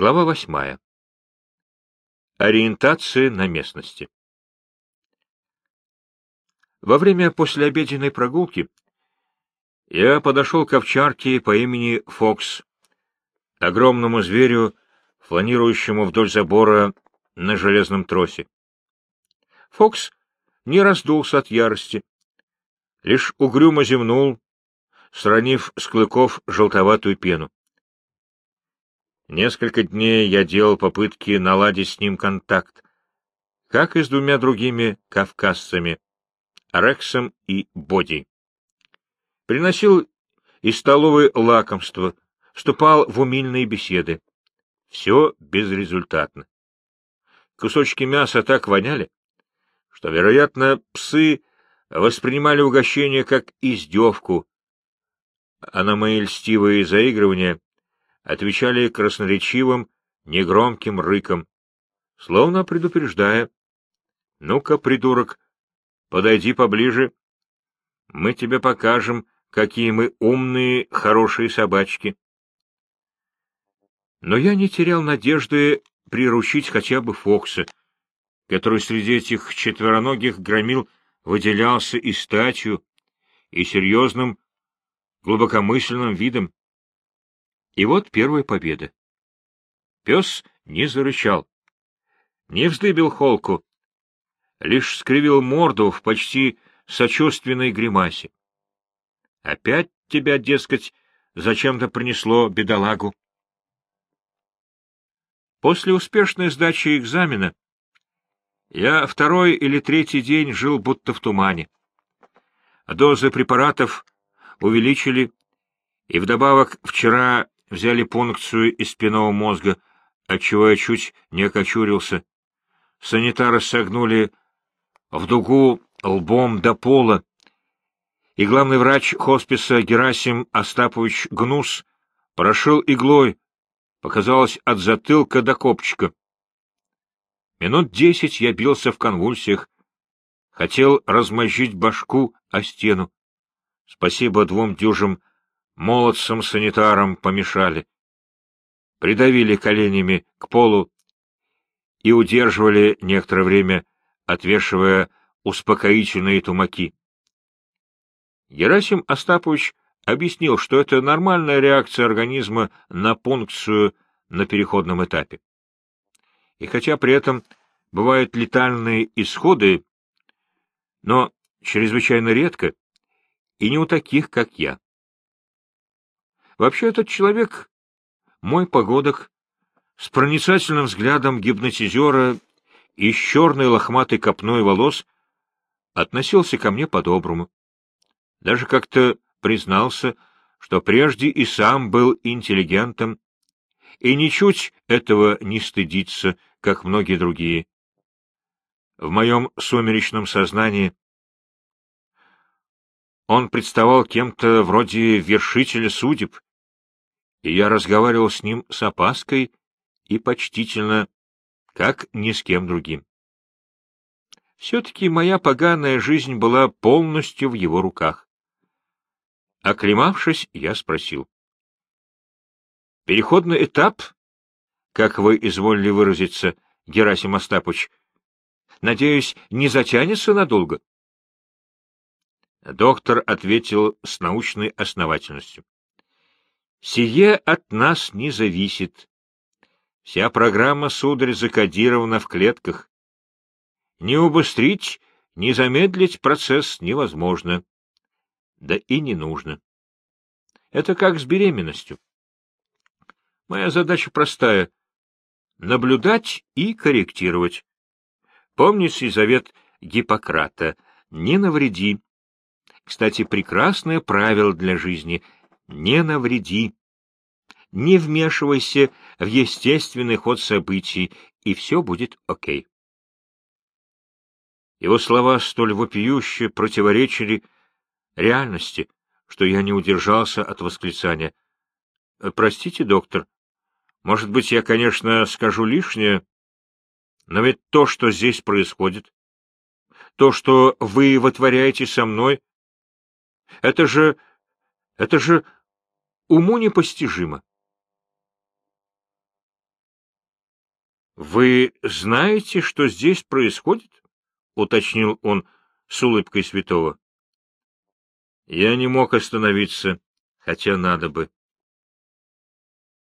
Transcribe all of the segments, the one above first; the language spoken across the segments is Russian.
Глава восьмая. Ориентация на местности. Во время послеобеденной прогулки я подошел к овчарке по имени Фокс, огромному зверю, фланирующему вдоль забора на железном тросе. Фокс не раздулся от ярости, лишь угрюмо зевнул, сранив с клыков желтоватую пену. Несколько дней я делал попытки наладить с ним контакт, как и с двумя другими кавказцами, Рексом и Боди. Приносил из столовой лакомства, вступал в умильные беседы. Все безрезультатно. Кусочки мяса так воняли, что, вероятно, псы воспринимали угощение как издевку, а на мои льстивые заигрывания отвечали красноречивым, негромким рыком, словно предупреждая. — Ну-ка, придурок, подойди поближе. Мы тебе покажем, какие мы умные, хорошие собачки. Но я не терял надежды приручить хотя бы Фокса, который среди этих четвероногих громил выделялся и статью, и серьезным, глубокомысленным видом. И вот первая победа. Пес не зарычал, не вздыбил холку, лишь скривил морду в почти сочувственной гримасе. Опять тебя, дескать, зачем-то принесло бедолагу. После успешной сдачи экзамена я второй или третий день жил будто в тумане. Дозы препаратов увеличили, и вдобавок вчера взяли пункцию из спинного мозга, отчего я чуть не окочурился. Санитары согнули в дугу лбом до пола, и главный врач хосписа Герасим Остапович Гнус прошил иглой, показалось от затылка до копчика. Минут десять я бился в конвульсиях, хотел размозжить башку о стену. Спасибо двум дюжим молодцам-санитарам помешали. Придавили коленями к полу и удерживали некоторое время, отвешивая успокоительные тумаки. Герасим Остапович объяснил, что это нормальная реакция организма на пункцию на переходном этапе. И хотя при этом бывают летальные исходы, но чрезвычайно редко, и не у таких, как я. Вообще этот человек — мой погодок, с проницательным взглядом гипнотизера и с черной лохматой копной волос относился ко мне по-доброму. Даже как-то признался, что прежде и сам был интеллигентом, и ничуть этого не стыдится, как многие другие. В моем сумеречном сознании он представал кем-то вроде вершителя судеб, и я разговаривал с ним с опаской и почтительно, как ни с кем другим. Все-таки моя поганая жизнь была полностью в его руках. Оклемавшись, я спросил. — Переходный этап, как вы изволили выразиться, Герасим Остапович, надеюсь, не затянется надолго? Доктор ответил с научной основательностью. Сие от нас не зависит. Вся программа, сударь, закодирована в клетках. Не убыстрить, не замедлить процесс невозможно. Да и не нужно. Это как с беременностью. Моя задача простая — наблюдать и корректировать. Помните завет Гиппократа «Не навреди». Кстати, прекрасное правило для жизни — не навреди, не вмешивайся в естественный ход событий, и все будет окей. Его слова столь вопиюще противоречили реальности, что я не удержался от восклицания. — Простите, доктор, может быть, я, конечно, скажу лишнее, но ведь то, что здесь происходит, то, что вы вытворяете со мной, это же... это же уму непостижимо. Вы знаете, что здесь происходит? — уточнил он с улыбкой святого. Я не мог остановиться, хотя надо бы.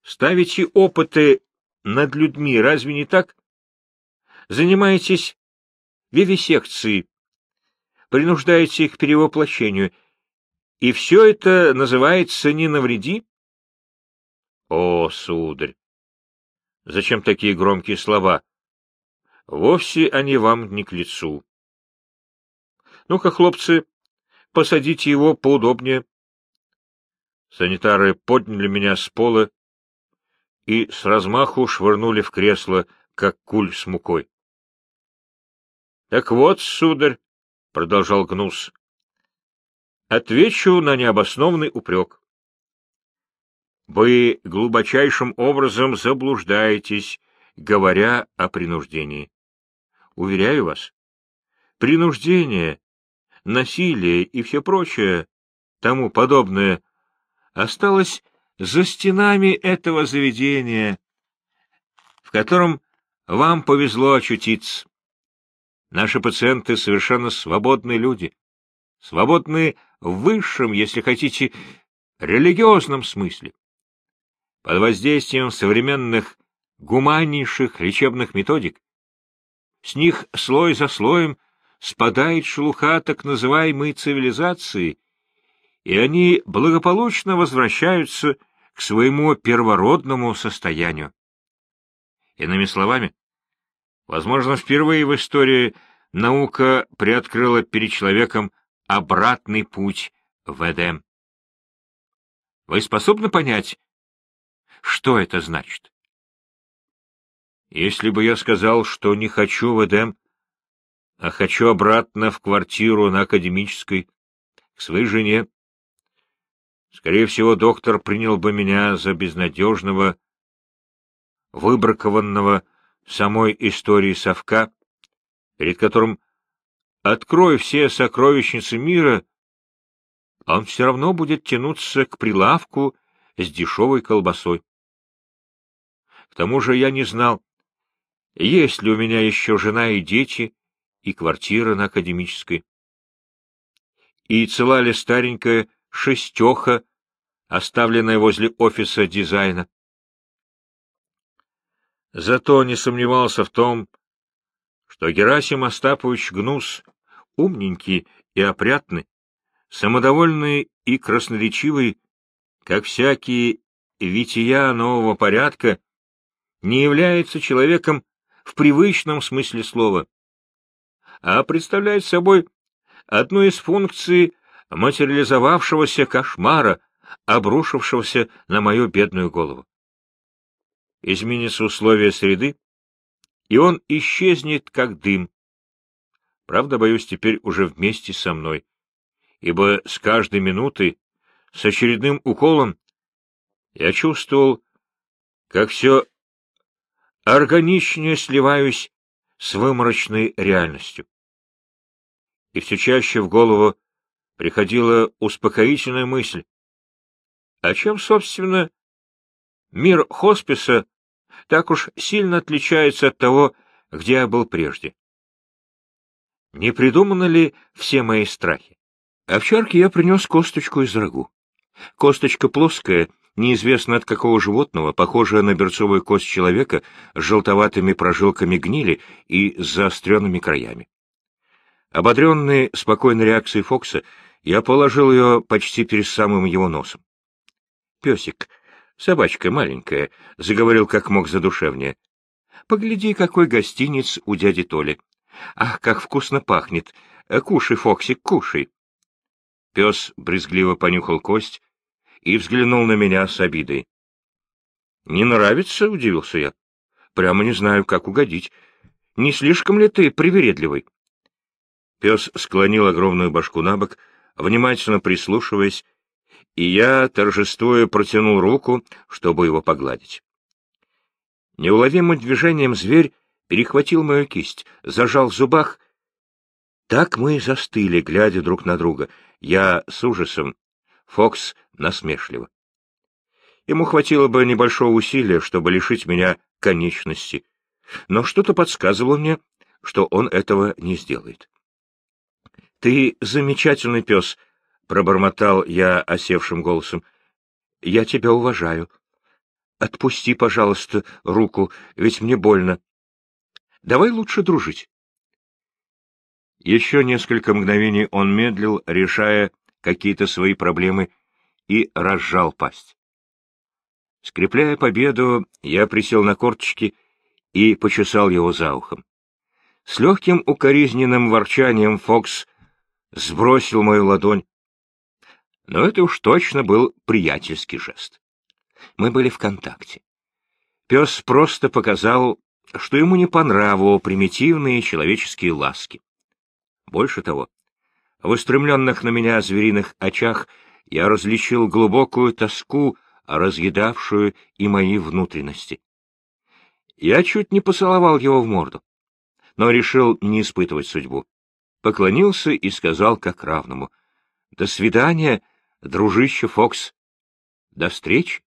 Ставите опыты над людьми, разве не так? Занимаетесь вивисекцией, принуждаете их к перевоплощению, и все это называется «не навреди»? О, сударь! Зачем такие громкие слова? Вовсе они вам не к лицу. Ну-ка, хлопцы, посадите его поудобнее. Санитары подняли меня с пола и с размаху швырнули в кресло, как куль с мукой. — Так вот, сударь, — продолжал Гнус, — отвечу на необоснованный упрек. Вы глубочайшим образом заблуждаетесь, говоря о принуждении. Уверяю вас, принуждение, насилие и все прочее, тому подобное, осталось за стенами этого заведения, в котором вам повезло очутиться. Наши пациенты совершенно свободные люди, свободные в высшем, если хотите, религиозном смысле. Под воздействием современных гуманнейших лечебных методик с них слой за слоем спадает шелуха так называемой цивилизации, и они благополучно возвращаются к своему первородному состоянию. Иными словами, возможно, впервые в истории наука приоткрыла перед человеком обратный путь в Эдем. Вы способны понять, что это значит? Если бы я сказал, что не хочу в Эдем, а хочу обратно в квартиру на Академической, к своей жене. Скорее всего, доктор принял бы меня за безнадежного, выбракованного самой историей совка, перед которым открой все сокровищницы мира, он все равно будет тянуться к прилавку с дешевой колбасой. К тому же я не знал, есть ли у меня еще жена и дети, и квартира на Академической. И цела ли старенькая шестеха, оставленная возле офиса дизайна. Зато не сомневался в том, что Герасим Остапович Гнус, умненький и опрятный, самодовольный и красноречивый, как всякие вития нового порядка, не является человеком в привычном смысле слова а представляет собой одну из функций материализовавшегося кошмара, обрушившегося на мою бедную голову. Изменятся условия среды, и он исчезнет, как дым. Правда, боюсь, теперь уже вместе со мной, ибо с каждой минутой, с очередным уколом, я чувствовал, как все органичнее сливаюсь с выморочной реальностью и все чаще в голову приходила успокоительная мысль. А чем, собственно, мир хосписа так уж сильно отличается от того, где я был прежде? Не придуманы ли все мои страхи? Овчарке я принес косточку из рагу. Косточка плоская, неизвестно от какого животного, похожая на берцовую кость человека с желтоватыми прожилками гнили и с заостренными краями. Ободренный спокойной реакцией Фокса, я положил ее почти перед самым его носом. — Песик, собачка маленькая, — заговорил как мог задушевнее. — Погляди, какой гостиниц у дяди Толи. Ах, как вкусно пахнет! Кушай, Фоксик, кушай! Пес брезгливо понюхал кость и взглянул на меня с обидой. — Не нравится? — удивился я. — Прямо не знаю, как угодить. Не слишком ли ты привередливый? Пес склонил огромную башку на бок, внимательно прислушиваясь, и я, торжествуя, протянул руку, чтобы его погладить. Неуловимым движением зверь перехватил мою кисть, зажал в зубах. Так мы и застыли, глядя друг на друга. Я с ужасом, Фокс насмешливо. Ему хватило бы небольшого усилия, чтобы лишить меня конечности, но что-то подсказывало мне, что он этого не сделает. — Ты замечательный пес, — пробормотал я осевшим голосом. — Я тебя уважаю. Отпусти, пожалуйста, руку, ведь мне больно. Давай лучше дружить. Еще несколько мгновений он медлил, решая какие-то свои проблемы, и разжал пасть. Скрепляя победу, я присел на корточки и почесал его за ухом. С легким укоризненным ворчанием Фокс сбросил мою ладонь. Но это уж точно был приятельский жест. Мы были в контакте. Пес просто показал, что ему не по нраву примитивные человеческие ласки. Больше того, в устремленных на меня звериных очах я различил глубокую тоску, разъедавшую и мои внутренности. Я чуть не поцеловал его в морду, но решил не испытывать судьбу. Поклонился и сказал как равному. — До свидания, дружище Фокс. До встречи.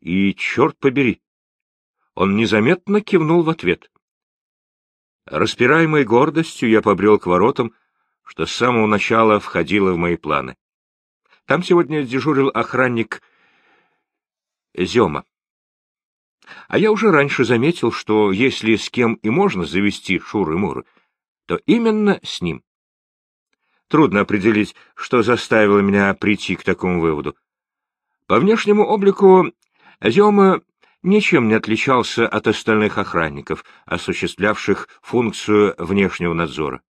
И, черт побери, он незаметно кивнул в ответ. Распираемой гордостью я побрел к воротам, что с самого начала входило в мои планы. Там сегодня дежурил охранник Зема. А я уже раньше заметил, что если с кем и можно завести шуры-муры, то именно с ним. Трудно определить, что заставило меня прийти к такому выводу. По внешнему облику Зема ничем не отличался от остальных охранников, осуществлявших функцию внешнего надзора.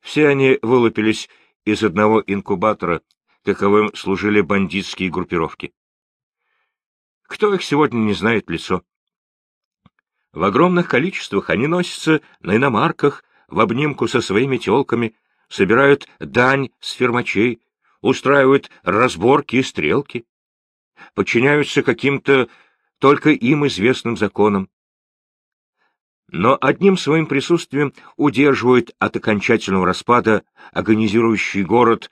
Все они вылупились из одного инкубатора, каковым служили бандитские группировки. Кто их сегодня не знает лицо? В огромных количествах они носятся на иномарках, в обнимку со своими телками, собирают дань с фермачей, устраивают разборки и стрелки, подчиняются каким-то только им известным законам. Но одним своим присутствием удерживают от окончательного распада агонизирующий город,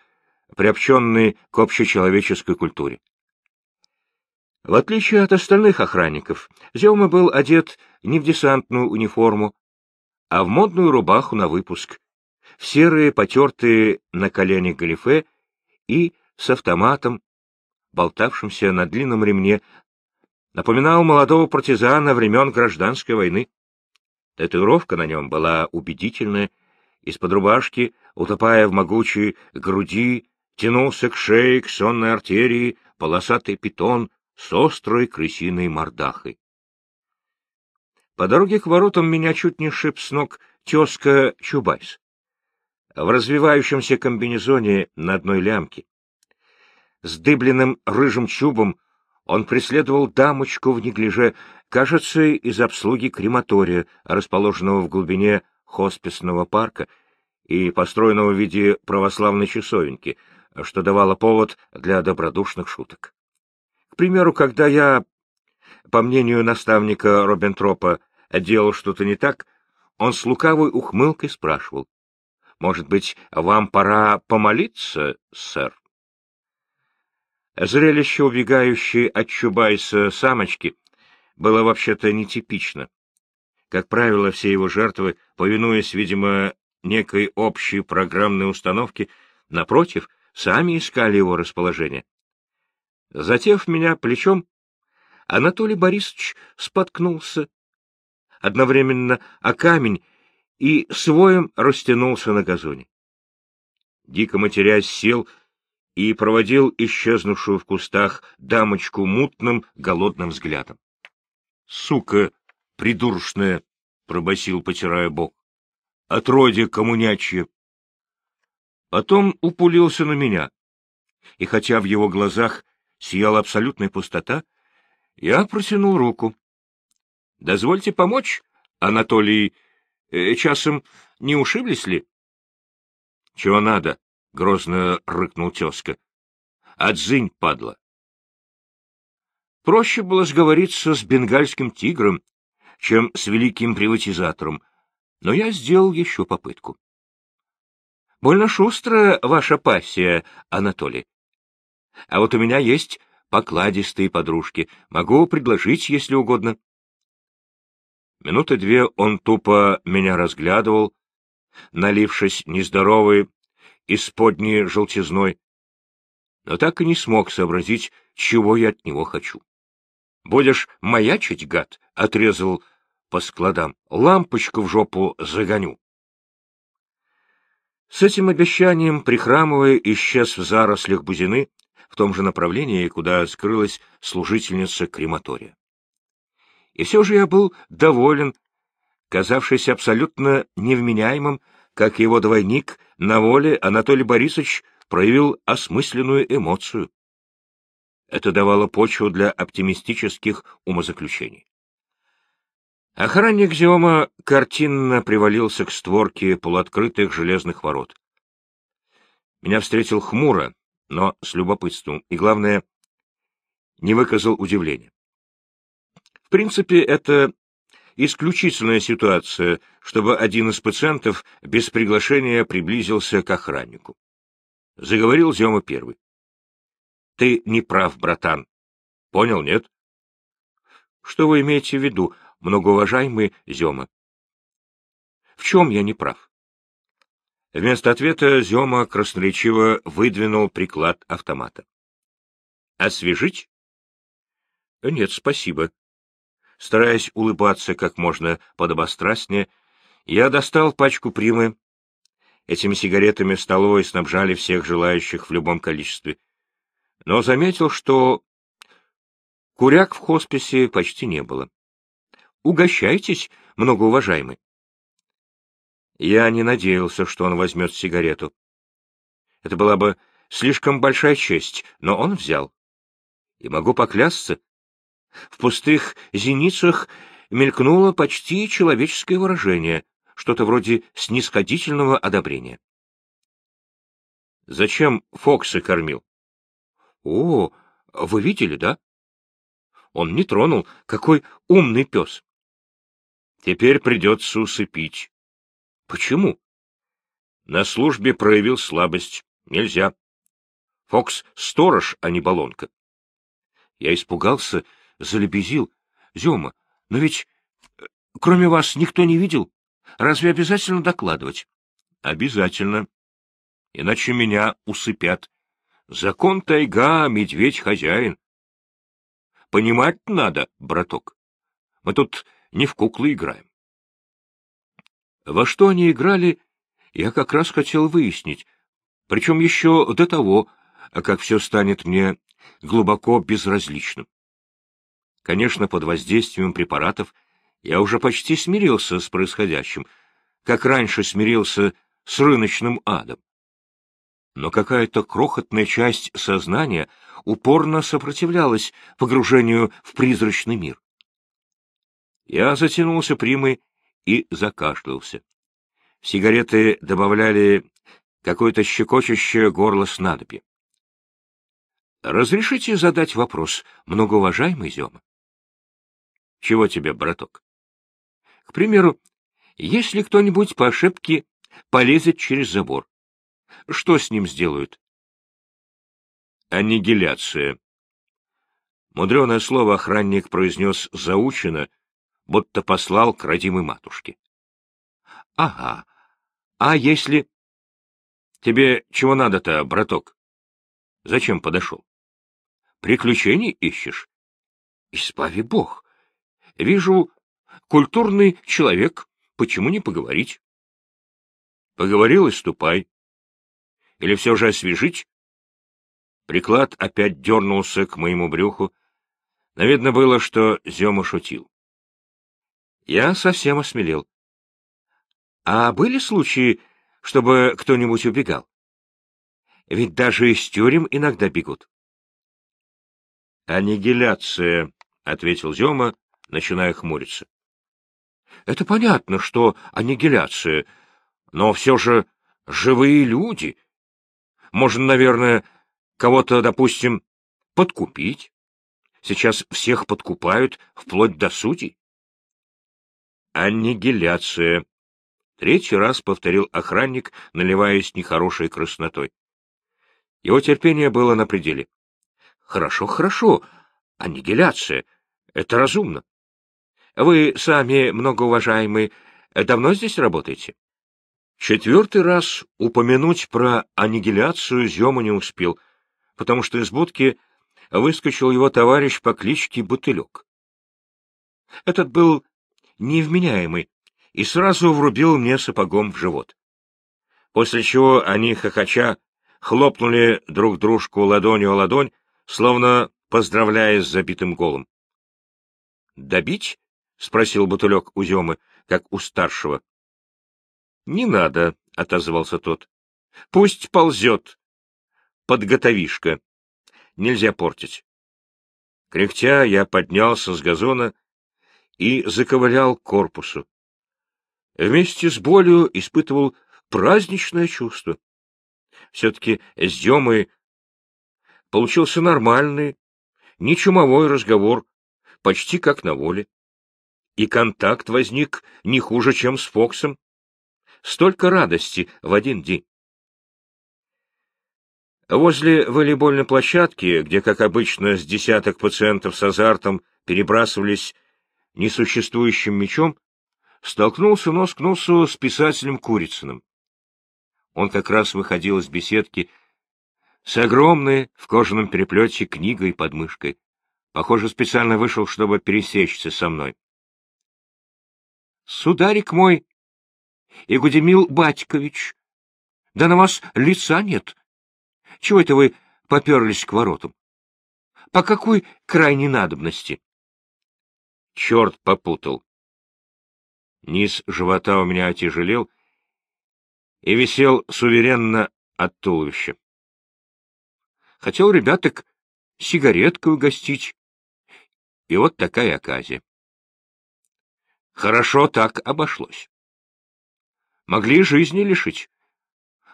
приобщенный к общечеловеческой культуре. В отличие от остальных охранников, Зелма был одет не в десантную униформу, а в модную рубаху на выпуск, в серые потертые на коленях галифе и с автоматом, болтавшимся на длинном ремне напоминал молодого партизана времен гражданской войны. Татуировка на нем была убедительная, из-под рубашки, утопая в могучей груди, тянулся к шее, к сонной артерии, полосатый питон с острой крысиной мордахой. По дороге к воротам меня чуть не шип с ног тезка Чубайс. В развивающемся комбинезоне на одной лямке. С дыбленным рыжим чубом он преследовал дамочку в неглиже, кажется, из обслуги крематория, расположенного в глубине хосписного парка и построенного в виде православной часовенки, что давало повод для добродушных шуток. К примеру, когда я, по мнению наставника Робентропа, делал что-то не так, он с лукавой ухмылкой спрашивал, «Может быть, вам пора помолиться, сэр?» Зрелище убегающей от Чубайса самочки было вообще-то нетипично. Как правило, все его жертвы, повинуясь, видимо, некой общей программной установке, напротив, сами искали его расположение. Затев меня плечом, Анатолий Борисович споткнулся одновременно о камень и своем растянулся на газоне. Дико матерясь сел и проводил исчезнувшую в кустах дамочку мутным, голодным взглядом. — Сука придуршная! — пробасил, потирая бок. — Отродье коммунячье! Потом упулился на меня, и хотя в его глазах сияла абсолютная пустота, я протянул руку. — Дозвольте помочь, Анатолий, э, часом не ушиблись ли? — Чего надо? — грозно рыкнул тезка. — Отзынь, падла! Проще было сговориться с бенгальским тигром, чем с великим приватизатором, но я сделал еще попытку. — Больно шустрая ваша пассия, Анатолий. А вот у меня есть покладистые подружки. Могу предложить, если угодно. Минуты две он тупо меня разглядывал, налившись нездоровой, исподней желтизной, но так и не смог сообразить, чего я от него хочу. — Будешь маячить, гад? — отрезал по складам. — Лампочку в жопу загоню. С этим обещанием, прихрамывая, исчез в зарослях бузины, в том же направлении, куда скрылась служительница крематория. И все же я был доволен, казавшийся абсолютно невменяемым, как его двойник, на воле Анатолий Борисович проявил осмысленную эмоцию. Это давало почву для оптимистических умозаключений. Охранник Зиома картинно привалился к створке полуоткрытых железных ворот. Меня встретил хмуро, но с любопытством, и, главное, не выказал удивления. В принципе, это исключительная ситуация, чтобы один из пациентов без приглашения приблизился к охраннику. Заговорил Зема первый. — Ты не прав, братан. — Понял, нет? — Что вы имеете в виду, многоуважаемый Зема? — В чем я не прав? Вместо ответа Зема красноречиво выдвинул приклад автомата. — Освежить? — Нет, спасибо. Стараясь улыбаться как можно подобострастнее, я достал пачку примы. Этими сигаретами столовой снабжали всех желающих в любом количестве. Но заметил, что куряк в хосписе почти не было. Угощайтесь, многоуважаемый. Я не надеялся, что он возьмет сигарету. Это была бы слишком большая честь, но он взял. И могу поклясться, в пустых зеницах мелькнуло почти человеческое выражение, что-то вроде снисходительного одобрения. «Зачем Фокса кормил?» «О, вы видели, да?» Он не тронул. Какой умный пес. Теперь придется усыпить. Почему? На службе проявил слабость. Нельзя. Фокс — сторож, а не баллонка. Я испугался залебезил. — Зема, но ведь э, кроме вас никто не видел? Разве обязательно докладывать? — Обязательно. Иначе меня усыпят. Закон тайга, медведь хозяин. Понимать надо, браток. Мы тут не в куклы играем. Во что они играли, я как раз хотел выяснить, причем еще до того, как все станет мне глубоко безразличным. Конечно, под воздействием препаратов я уже почти смирился с происходящим, как раньше смирился с рыночным адом. Но какая-то крохотная часть сознания упорно сопротивлялась погружению в призрачный мир. Я затянулся примой и закашлялся. Сигареты добавляли какое-то щекочущее горло снадобье. — Разрешите задать вопрос, многоуважаемый Зема? Чего тебе, браток? К примеру, если кто-нибудь по ошибке полезет через забор, что с ним сделают? Аннигиляция. Мудреное слово охранник произнес заучено, будто послал к родимой матушке. — Ага. А если... Тебе чего надо-то, браток? Зачем подошел? Приключений ищешь? Избави бог. Вижу, культурный человек, почему не поговорить? Поговорил и ступай. Или все же освежить? Приклад опять дернулся к моему брюху. Навидно было, что Зема шутил. Я совсем осмелел. А были случаи, чтобы кто-нибудь убегал? Ведь даже из тюрем иногда бегут. «Аннигиляция», — ответил Зема, начиная хмуриться. — Это понятно, что аннигиляция, но все же живые люди. Можно, наверное, кого-то, допустим, подкупить. Сейчас всех подкупают, вплоть до сути. Аннигиляция. Третий раз повторил охранник, наливаясь нехорошей краснотой. Его терпение было на пределе. — Хорошо, хорошо. Аннигиляция. Это разумно. Вы сами, многоуважаемый, давно здесь работаете? Четвертый раз упомянуть про аннигиляцию Зема не успел, потому что из будки выскочил его товарищ по кличке Бутылек. Этот был невменяемый и сразу врубил мне сапогом в живот. После чего они, хохоча, хлопнули друг дружку ладонью о ладонь, словно поздравляя с забитым голом. — Добить? — спросил Бутылек у Земы, как у старшего. — Не надо, — отозвался тот. — Пусть ползет. Подготовишка. Нельзя портить. Кряхтя, я поднялся с газона и заковылял к корпусу. Вместе с болью испытывал праздничное чувство. Все-таки с Демой получился нормальный, не чумовой разговор, почти как на воле. И контакт возник не хуже, чем с Фоксом. Столько радости в один день. Возле волейбольной площадки, где, как обычно, с десяток пациентов с азартом перебрасывались несуществующим мечом, столкнулся нос к носу с писателем Курицыным. Он как раз выходил из беседки с огромной в кожаном переплете книгой под мышкой. Похоже, специально вышел, чтобы пересечься со мной. — Сударик мой, и Гудемил Батькович. Да на вас лица нет. Чего это вы поперлись к воротам? По какой крайней надобности? Черт попутал. Низ живота у меня отяжелел и висел суверенно от туловища. Хотел ребяток сигареткой угостить. И вот такая оказия. Хорошо так обошлось. Могли жизни лишить.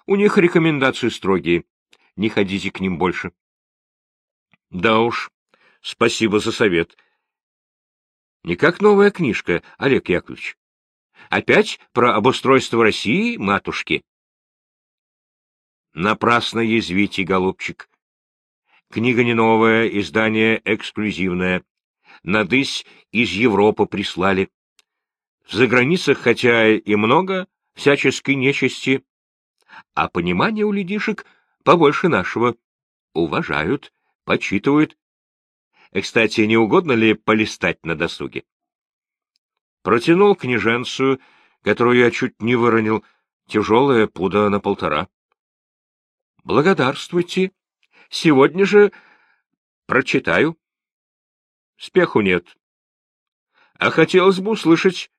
У них рекомендации строгие. Не ходите к ним больше. Да уж, спасибо за совет. Не как новая книжка, Олег Яковлевич. Опять про обустройство России, матушки? Напрасно язвите, голубчик. Книга не новая, издание эксклюзивное. Надысь из Европы прислали. За границах, хотя и много, всяческой нечисти, а понимание у людишек побольше нашего. Уважают, почитывают. Кстати, не угодно ли полистать на досуге? Протянул княженцию, которую я чуть не выронил, тяжелая пуда на полтора. — Благодарствуйте. Сегодня же прочитаю. Спеху нет. А хотелось бы услышать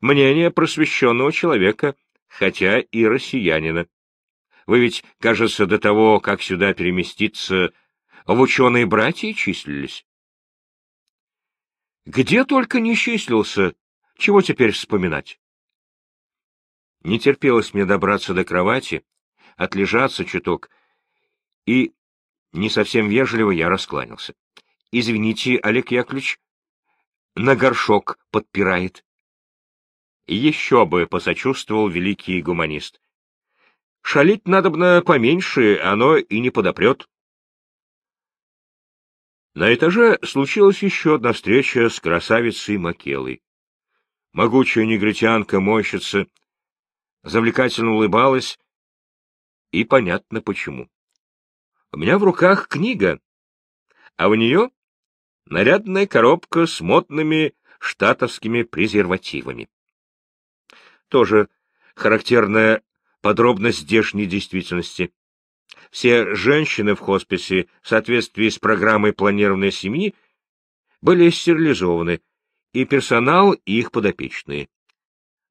мнение просвещенного человека, хотя и россиянина. Вы ведь, кажется, до того, как сюда переместиться, в ученые братья числились. Где только не числился, чего теперь вспоминать? Не терпелось мне добраться до кровати, отлежаться чуток, и не совсем вежливо я раскланялся. — Извините, Олег Яковлевич, на горшок подпирает. Еще бы, — посочувствовал великий гуманист. Шалить надобно поменьше, оно и не подопрет. На этаже случилась еще одна встреча с красавицей Макелой. Могучая негритянка-мойщица завлекательно улыбалась, и понятно почему. У меня в руках книга, а в нее нарядная коробка с модными штатовскими презервативами тоже характерная подробность здешней действительности. Все женщины в хосписе в соответствии с программой планированной семьи были стерилизованы, и персонал, и их подопечные.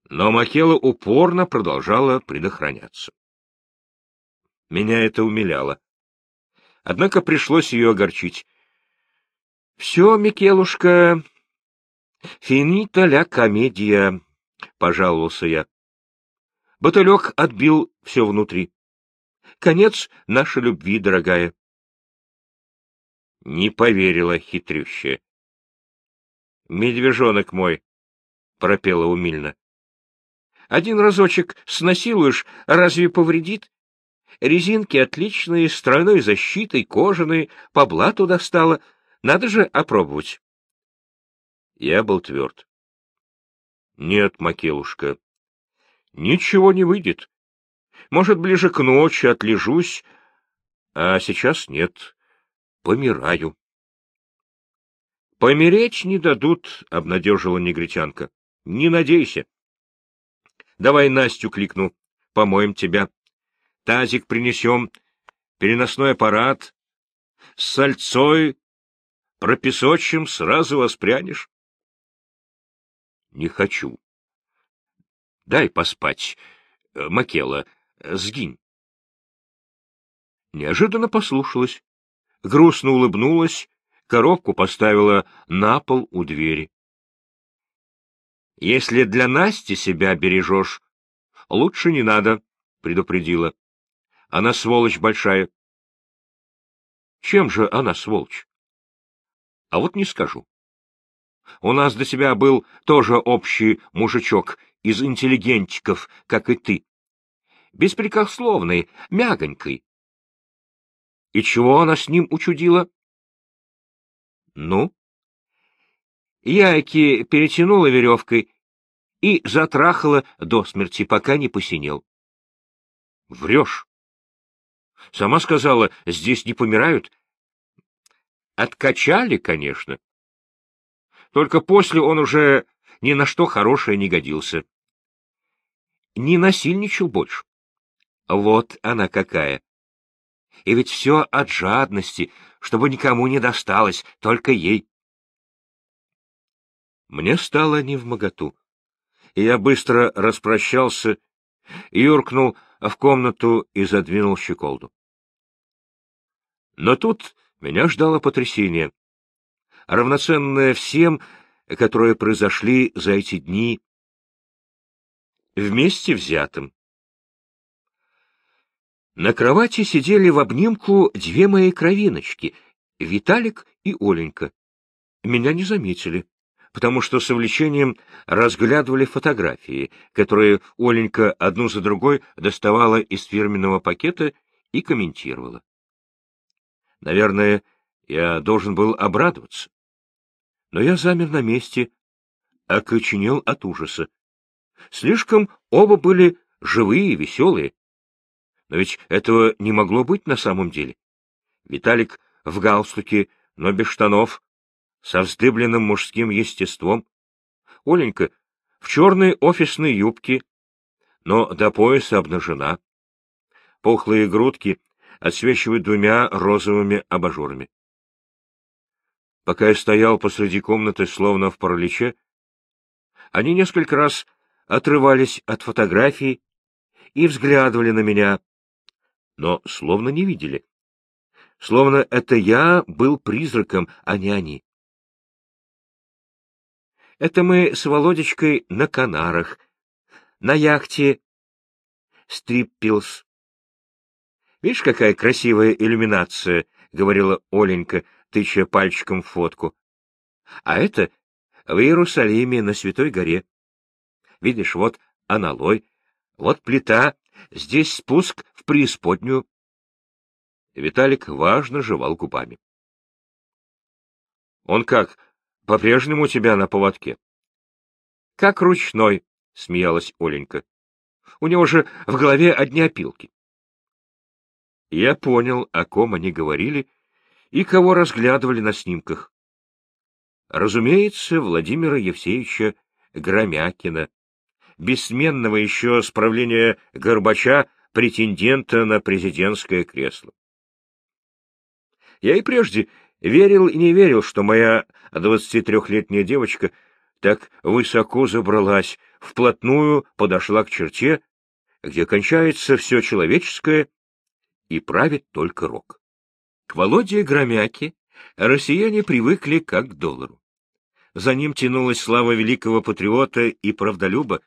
Но Макела упорно продолжала предохраняться. Меня это умиляло. Однако пришлось ее огорчить. — Все, Микелушка, финита ля комедия, — пожаловался я. Баталек отбил все внутри. Конец нашей любви, дорогая. Не поверила хитрющая. «Медвежонок мой», — пропела умильно. «Один разочек снасилуешь, разве повредит? Резинки отличные, с тройной защитой, кожаные, по блату достала. Надо же опробовать». Я был тверд. Нет, Макелушка, ничего не выйдет. Может, ближе к ночи отлежусь, а сейчас нет, помираю. — Помереть не дадут, — обнадежила негритянка. — Не надейся. — Давай Настю кликну, помоем тебя. Тазик принесем, переносной аппарат. С сальцой пропесочим, сразу воспрянешь. — Не хочу. — Дай поспать. Макела, сгинь. Неожиданно послушалась, грустно улыбнулась коробку поставила на пол у двери. — Если для Насти себя бережешь, лучше не надо, — предупредила. — Она сволочь большая. — Чем же она сволочь? — А вот не скажу. У нас до себя был тоже общий мужичок из интеллигентиков, как и ты. Беспрекословный, мягонький. И чего она с ним учудила? Ну? Яйки перетянула веревкой и затрахала до смерти, пока не посинел. Врешь. Сама сказала, здесь не помирают. Откачали, конечно. Только после он уже ни на что хорошее не годился. Не насильничал больше. Вот она какая. И ведь все от жадности, чтобы никому не досталось, только ей. Мне стало невмоготу, и я быстро распрощался, юркнул в комнату и задвинул щеколду. Но тут меня ждало потрясение, равноценное всем, которые произошли за эти дни, вместе взятым. На кровати сидели в обнимку две мои кровиночки, Виталик и Оленька. Меня не заметили, потому что с увлечением разглядывали фотографии, которые Оленька одну за другой доставала из фирменного пакета и комментировала. Наверное, я должен был обрадоваться. Но я замер на месте, окоченел от ужаса. Слишком оба были живые и веселые. Но ведь этого не могло быть на самом деле. Виталик в галстуке, но без штанов, со вздыбленным мужским естеством. Оленька в черной офисной юбке, но до пояса обнажена. Пухлые грудки отсвечивают двумя розовыми абажурами. Пока я стоял посреди комнаты, словно в параличе, они несколько раз отрывались от фотографий и взглядывали на меня, но словно не видели. Словно это я был призраком, а не они. Это мы с Володечкой на Канарах, на яхте Стриппилс. Видишь, какая красивая иллюминация, — говорила Оленька, тыча пальчиком в фотку. А это в Иерусалиме на Святой горе. Видишь, вот аналой, вот плита Здесь спуск в преисподнюю. Виталик важно жевал губами. — Он как, по-прежнему у тебя на поводке? — Как ручной, — смеялась Оленька. — У него же в голове одни опилки. Я понял, о ком они говорили и кого разглядывали на снимках. Разумеется, Владимира Евсеевича Громякина, бессменного еще с Горбача претендента на президентское кресло. Я и прежде верил и не верил, что моя двадцатитрехлетняя девочка так высоко забралась, вплотную подошла к черте, где кончается все человеческое и правит только рок. К Володе Громяке россияне привыкли как к доллару. За ним тянулась слава великого патриота и правдолюба,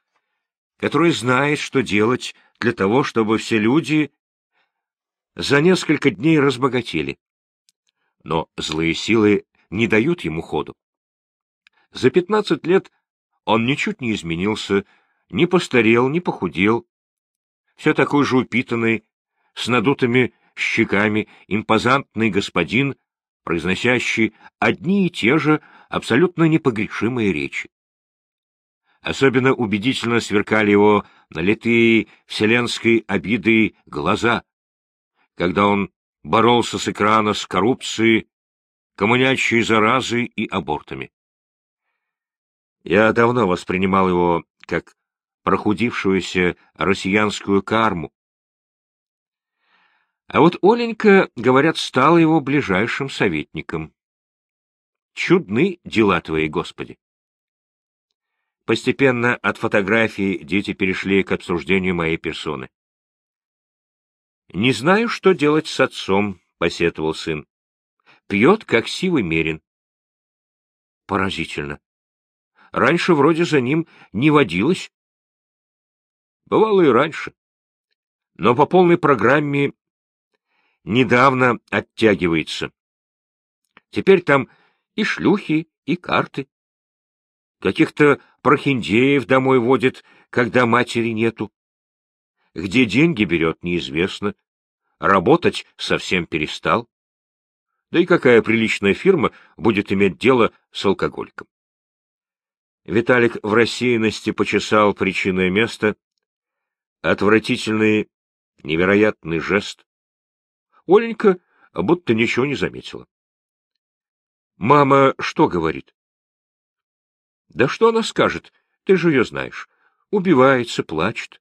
который знает, что делать для того, чтобы все люди за несколько дней разбогатели. Но злые силы не дают ему ходу. За пятнадцать лет он ничуть не изменился, не постарел, не похудел. Все такой же упитанный, с надутыми щеками, импозантный господин, произносящий одни и те же абсолютно непогрешимые речи. Особенно убедительно сверкали его налитые вселенской обиды глаза, когда он боролся с экрана с коррупцией, коммунящей заразой и абортами. Я давно воспринимал его как прохудившуюся россиянскую карму. А вот Оленька, говорят, стала его ближайшим советником. Чудны дела твои, Господи! Постепенно от фотографии дети перешли к обсуждению моей персоны. «Не знаю, что делать с отцом», — посетовал сын. «Пьет, как сивый мерин». Поразительно. Раньше вроде за ним не водилось. Бывало и раньше. Но по полной программе недавно оттягивается. Теперь там и шлюхи, и карты. Каких-то прохиндеев домой водит, когда матери нету. Где деньги берет, неизвестно. Работать совсем перестал. Да и какая приличная фирма будет иметь дело с алкоголиком? Виталик в рассеянности почесал причинное место. Отвратительный, невероятный жест. Оленька будто ничего не заметила. Мама что говорит? Да что она скажет? Ты же ее знаешь. Убивается, плачет.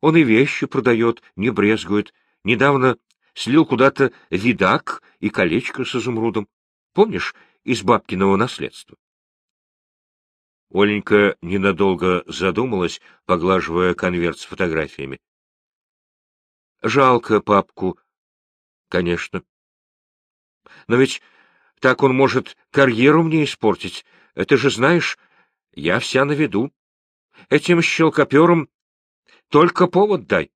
Он и вещи продает, не брезгует. Недавно слил куда-то видак и колечко с изумрудом. Помнишь, из бабкиного наследства? Оленька ненадолго задумалась, поглаживая конверт с фотографиями. Жалко папку, конечно. Но ведь так он может карьеру мне испортить. Это же знаешь, я вся на виду. Этим щелкопером только повод дай.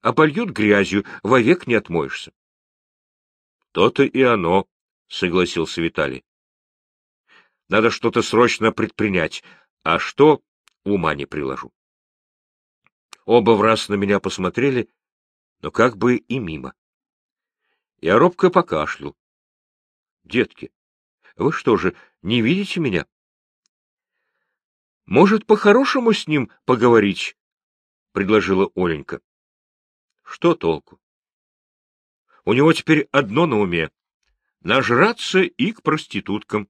Обольют грязью, вовек не отмоешься. То-то и оно, — согласился Виталий. Надо что-то срочно предпринять, а что — ума не приложу. Оба в раз на меня посмотрели, но как бы и мимо. Я робко покашлял. — Детки, вы что же, не видите меня? — Может, по-хорошему с ним поговорить? — предложила Оленька. — Что толку? У него теперь одно на уме — нажраться и к проституткам.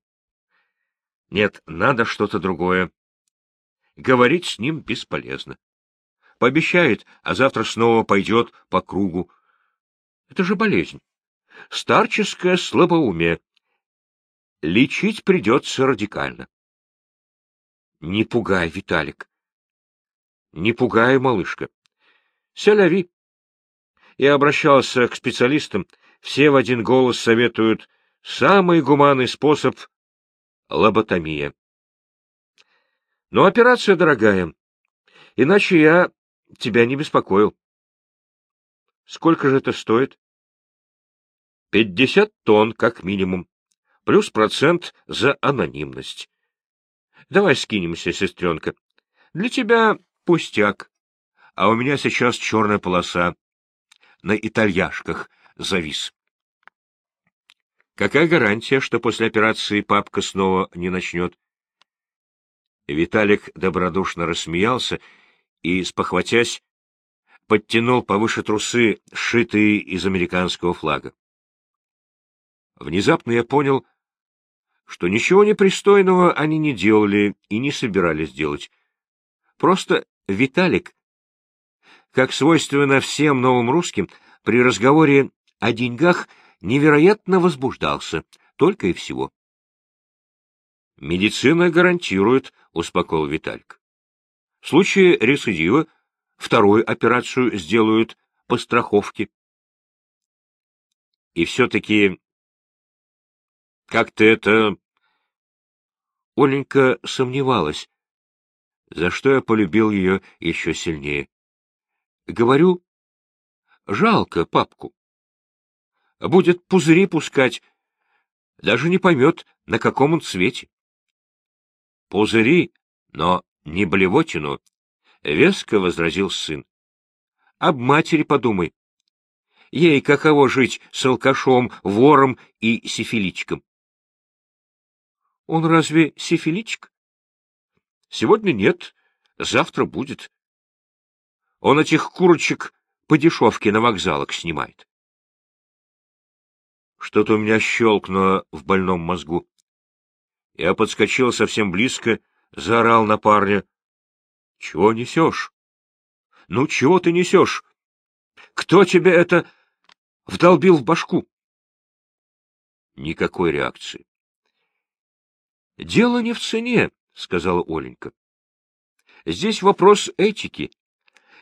Нет, надо что-то другое. Говорить с ним бесполезно. Пообещает, а завтра снова пойдет по кругу. Это же болезнь. Старческое слабоумие. Лечить придется радикально. Не пугай, Виталик. Не пугай, малышка. Селяви. Я обращался к специалистам, все в один голос советуют самый гуманный способ — лоботомия. Но операция дорогая, иначе я тебя не беспокоил. Сколько же это стоит? Пятьдесят тонн, как минимум, плюс процент за анонимность. Давай скинемся, сестренка. Для тебя пустяк, а у меня сейчас черная полоса. На итальяшках завис. Какая гарантия, что после операции папка снова не начнет? Виталик добродушно рассмеялся и, спохватясь, подтянул повыше трусы, сшитые из американского флага. Внезапно я понял, что ничего непристойного они не делали и не собирались делать. Просто Виталик, как свойственно всем новым русским, при разговоре о деньгах невероятно возбуждался, только и всего. «Медицина гарантирует», — успокоил Витальк. «В случае рецидива вторую операцию сделают по страховке». И все-таки как-то это... Оленька сомневалась, за что я полюбил ее еще сильнее. Говорю, жалко папку. Будет пузыри пускать, даже не поймет, на каком он цвете. Пузыри, но не блевотину, — веско возразил сын. Об матери подумай. Ей каково жить с алкашом, вором и сифиличком? Он разве сифиличк? Сегодня нет, завтра будет. Он этих курочек по дешевке на вокзалах снимает. Что-то у меня щелкнуло в больном мозгу. Я подскочил совсем близко, заорал на парня. — Чего несешь? — Ну, чего ты несешь? Кто тебе это вдолбил в башку? Никакой реакции. — Дело не в цене, — сказала Оленька. — Здесь вопрос этики.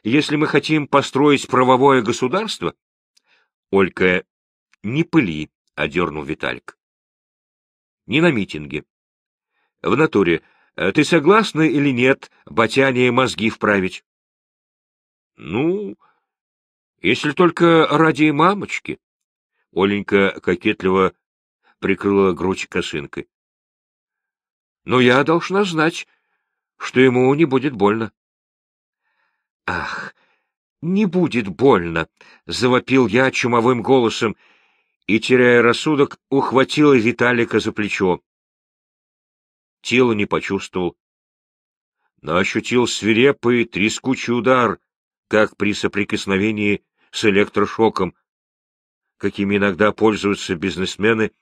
Если мы хотим построить правовое государство... — Олька, не пыли, — одернул Виталик. — Не на митинге. В натуре, э, ты согласна или нет батяне мозги вправить? — Ну, если только ради мамочки. Оленька кокетливо прикрыла грудь косынкой. — Но я должна знать, что ему не будет больно. — Ах, не будет больно! — завопил я чумовым голосом и, теряя рассудок, ухватила Виталика за плечо тело не почувствовал, но ощутил свирепый трескучий удар, как при соприкосновении с электрошоком, какими иногда пользуются бизнесмены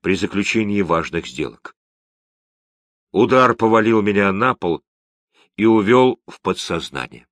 при заключении важных сделок. Удар повалил меня на пол и увел в подсознание.